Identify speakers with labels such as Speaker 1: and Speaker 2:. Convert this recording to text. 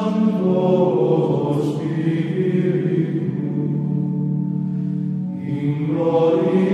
Speaker 1: Sancto Spiritu, in gloria